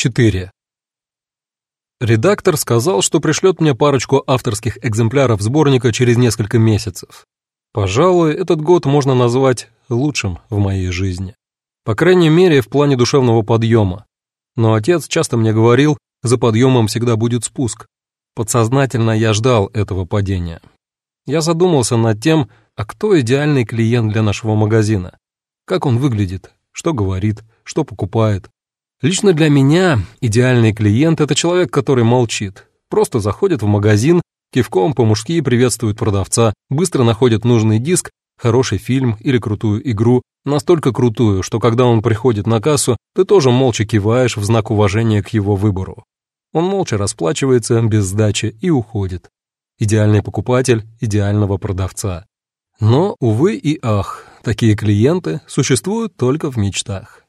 4. Редактор сказал, что пришлет мне парочку авторских экземпляров сборника через несколько месяцев. Пожалуй, этот год можно назвать лучшим в моей жизни. По крайней мере, в плане душевного подъема. Но отец часто мне говорил, за подъемом всегда будет спуск. Подсознательно я ждал этого падения. Я задумался над тем, а кто идеальный клиент для нашего магазина? Как он выглядит, что говорит, что покупает, Лично для меня идеальный клиент — это человек, который молчит, просто заходит в магазин, кивком по-мужски приветствует продавца, быстро находит нужный диск, хороший фильм или крутую игру, настолько крутую, что когда он приходит на кассу, ты тоже молча киваешь в знак уважения к его выбору. Он молча расплачивается без сдачи и уходит. Идеальный покупатель идеального продавца. Но, увы и ах, такие клиенты существуют только в мечтах.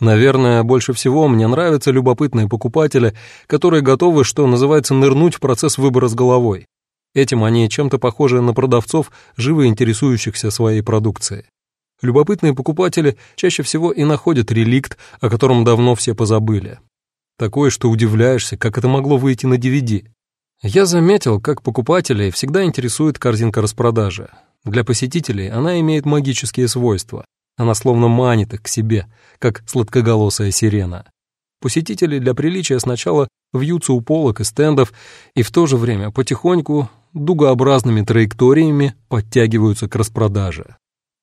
Наверное, больше всего мне нравятся любопытные покупатели, которые готовы, что называется, нырнуть в процесс выбора с головой. Этим они чем-то похожи на продавцов, живо интересующихся своей продукцией. Любопытные покупатели чаще всего и находят реликт, о котором давно все позабыли. Такое, что удивляешься, как это могло выйти на DVD. Я заметил, как покупателей всегда интересует корзинка распродажи. Для посетителей она имеет магические свойства. Она словно манит их к себе, как сладкоголосая сирена. Посетители для приличия сначала вьются у полок и стендов, и в то же время потихоньку, дугообразными траекториями подтягиваются к распродаже.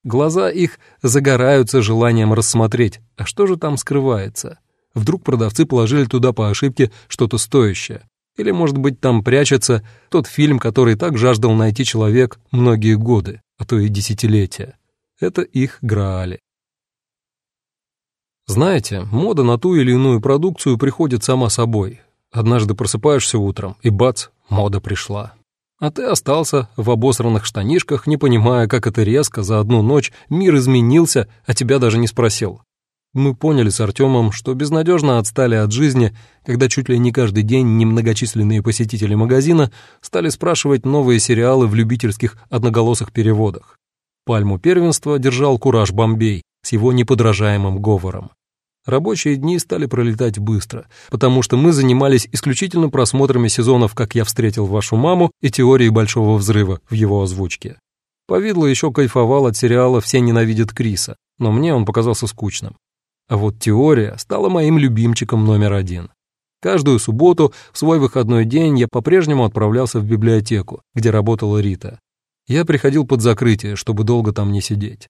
Глаза их загораются желанием рассмотреть, а что же там скрывается. Вдруг продавцы положили туда по ошибке что-то стоящее. Или, может быть, там прячется тот фильм, который так жаждал найти человек многие годы, а то и десятилетия. Это их граали. Знаете, мода на ту или иную продукцию приходит сама собой. Однажды просыпаешься утром, и бац, мода пришла. А ты остался в обосранных штанишках, не понимая, как это резко за одну ночь мир изменился, а тебя даже не спросил. Мы поняли с Артемом, что безнадежно отстали от жизни, когда чуть ли не каждый день немногочисленные посетители магазина стали спрашивать новые сериалы в любительских одноголосых переводах. Пальму первенства держал «Кураж Бомбей» с его неподражаемым говором. Рабочие дни стали пролетать быстро, потому что мы занимались исключительно просмотрами сезонов «Как я встретил вашу маму» и «Теории большого взрыва» в его озвучке. Повидло еще кайфовал от сериала «Все ненавидят Криса», но мне он показался скучным. А вот «Теория» стала моим любимчиком номер один. Каждую субботу в свой выходной день я по-прежнему отправлялся в библиотеку, где работала Рита. Я приходил под закрытие, чтобы долго там не сидеть.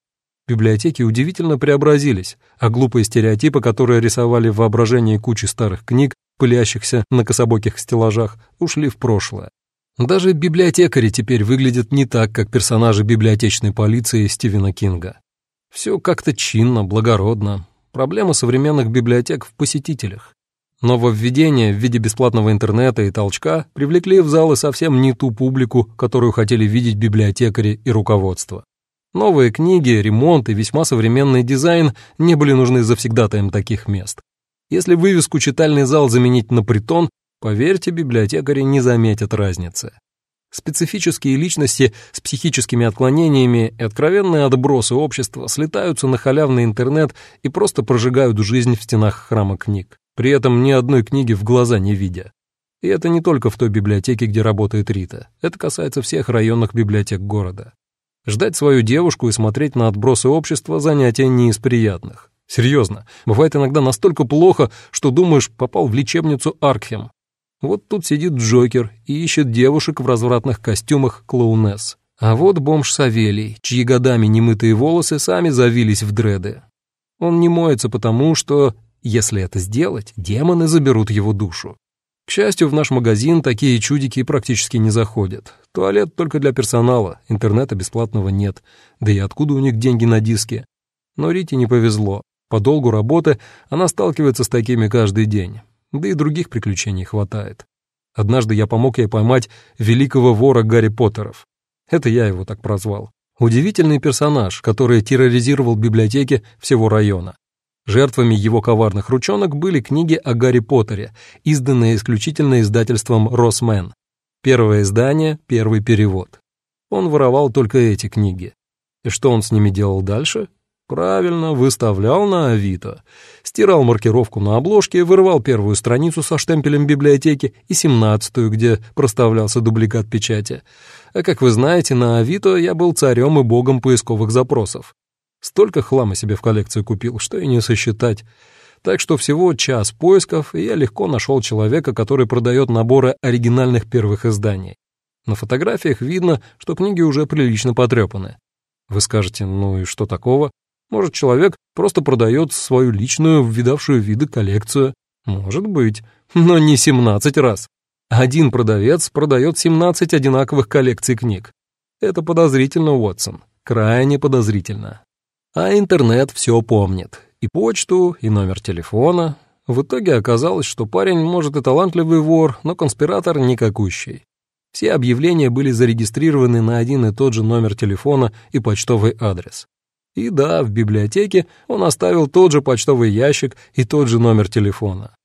Библиотеки удивительно преобразились, а глупые стереотипы, которые рисовали в воображении кучи старых книг, пылящихся на кособоких стеллажах, ушли в прошлое. Даже библиотекари теперь выглядят не так, как персонажи библиотечной полиции Стивена Кинга. Все как-то чинно, благородно. Проблема современных библиотек в посетителях. Нововведения в виде бесплатного интернета и толчка привлекли в залы совсем не ту публику, которую хотели видеть библиотекари и руководство. Новые книги, ремонт и весьма современный дизайн не были нужны завсегдатаем таких мест. Если вывеску «Читальный зал» заменить на притон, поверьте, библиотекари не заметят разницы. Специфические личности с психическими отклонениями и откровенные отбросы общества слетаются на халявный интернет и просто прожигают жизнь в стенах храма книг при этом ни одной книги в глаза не видя. И это не только в той библиотеке, где работает Рита. Это касается всех районных библиотек города. Ждать свою девушку и смотреть на отбросы общества – занятие не из приятных. Серьезно, бывает иногда настолько плохо, что думаешь, попал в лечебницу Аркхем. Вот тут сидит Джокер и ищет девушек в развратных костюмах клоунесс. А вот бомж Савелий, чьи годами немытые волосы сами завились в дреды. Он не моется потому, что если это сделать, демоны заберут его душу. К счастью, в наш магазин такие чудики практически не заходят. Туалет только для персонала, интернета бесплатного нет, да и откуда у них деньги на диске? Но Рите не повезло. По долгу работы она сталкивается с такими каждый день, да и других приключений хватает. Однажды я помог ей поймать великого вора Гарри Поттеров. Это я его так прозвал. Удивительный персонаж, который терроризировал библиотеки всего района. Жертвами его коварных ручонок были книги о Гарри Поттере, изданные исключительно издательством «Росмен». Первое издание, первый перевод. Он воровал только эти книги. И что он с ними делал дальше? Правильно, выставлял на Авито. Стирал маркировку на обложке, вырывал первую страницу со штемпелем библиотеки и семнадцатую, где проставлялся дубликат печати. А как вы знаете, на Авито я был царем и богом поисковых запросов. Столько хлама себе в коллекцию купил, что и не сосчитать. Так что всего час поисков, и я легко нашел человека, который продает наборы оригинальных первых изданий. На фотографиях видно, что книги уже прилично потрепаны. Вы скажете, ну и что такого? Может, человек просто продает свою личную, видавшую виды коллекцию? Может быть, но не 17 раз. Один продавец продает 17 одинаковых коллекций книг. Это подозрительно, Уотсон, крайне подозрительно. А интернет все помнит. И почту, и номер телефона. В итоге оказалось, что парень, может, и талантливый вор, но конспиратор никакущий. Все объявления были зарегистрированы на один и тот же номер телефона и почтовый адрес. И да, в библиотеке он оставил тот же почтовый ящик и тот же номер телефона.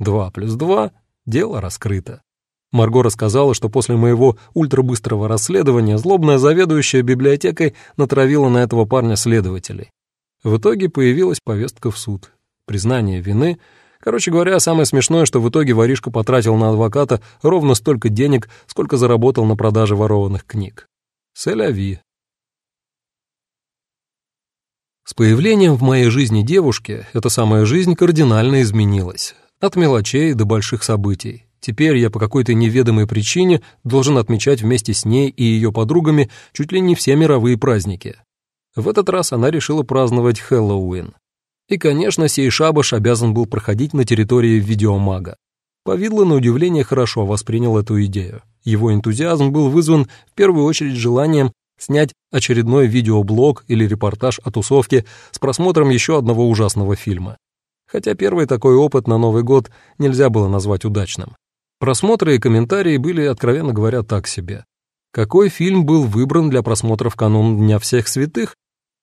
Два плюс два — дело раскрыто. Марго рассказала, что после моего ультрабыстрого расследования злобная заведующая библиотекой натравила на этого парня следователей. В итоге появилась повестка в суд. Признание вины — Короче говоря, самое смешное, что в итоге воришка потратил на адвоката ровно столько денег, сколько заработал на продаже ворованных книг. Селяви. С появлением в моей жизни девушки эта самая жизнь кардинально изменилась. От мелочей до больших событий. Теперь я по какой-то неведомой причине должен отмечать вместе с ней и ее подругами чуть ли не все мировые праздники. В этот раз она решила праздновать Хэллоуин. И, конечно, сей шабаш обязан был проходить на территории видеомага. Повидло, на удивление, хорошо воспринял эту идею. Его энтузиазм был вызван в первую очередь желанием снять очередной видеоблог или репортаж о тусовке с просмотром еще одного ужасного фильма. Хотя первый такой опыт на Новый год нельзя было назвать удачным. Просмотры и комментарии были, откровенно говоря, так себе. Какой фильм был выбран для просмотра в канун Дня всех святых,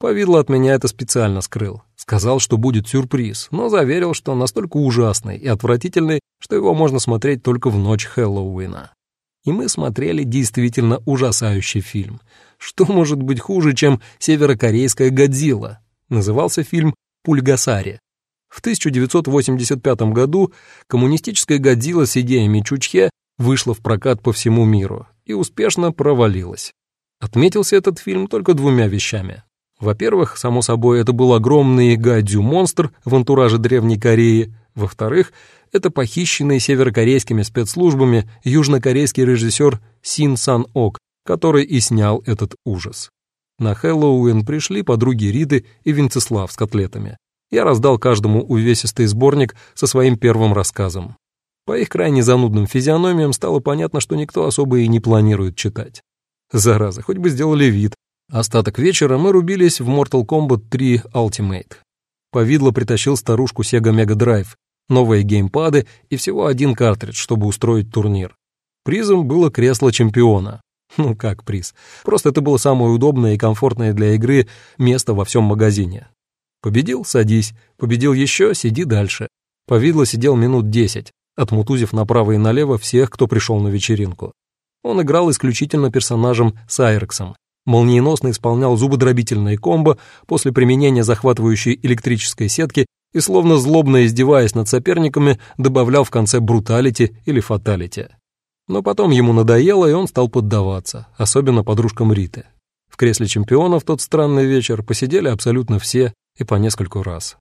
Повидло от меня это специально скрыл. Сказал, что будет сюрприз, но заверил, что настолько ужасный и отвратительный, что его можно смотреть только в ночь Хэллоуина. И мы смотрели действительно ужасающий фильм. Что может быть хуже, чем северокорейская «Годзилла»? Назывался фильм «Пульгасари». В 1985 году коммунистическая «Годзилла» с идеями Чучхе вышла в прокат по всему миру и успешно провалилась. Отметился этот фильм только двумя вещами. Во-первых, само собой, это был огромный гадзю-монстр в антураже Древней Кореи. Во-вторых, это похищенный северокорейскими спецслужбами южнокорейский режиссер Син Сан Ок, который и снял этот ужас. На Хэллоуин пришли подруги Риты и Венцеслав с котлетами. Я раздал каждому увесистый сборник со своим первым рассказом. По их крайне занудным физиономиям стало понятно, что никто особо и не планирует читать. Зараза, хоть бы сделали вид, Остаток вечера мы рубились в Mortal Kombat 3 Ultimate. Повидло притащил старушку Sega Mega Drive, новые геймпады и всего один картридж, чтобы устроить турнир. Призом было кресло чемпиона. Ну как приз? Просто это было самое удобное и комфортное для игры место во всем магазине. Победил — садись, победил еще — сиди дальше. Повидло сидел минут десять, отмутузив направо и налево всех, кто пришел на вечеринку. Он играл исключительно персонажем Сайрексом, молниеносно исполнял зубодробительные комбо после применения захватывающей электрической сетки и, словно злобно издеваясь над соперниками, добавлял в конце бруталити или фаталити. Но потом ему надоело, и он стал поддаваться, особенно подружкам Риты. В кресле чемпиона в тот странный вечер посидели абсолютно все и по нескольку раз.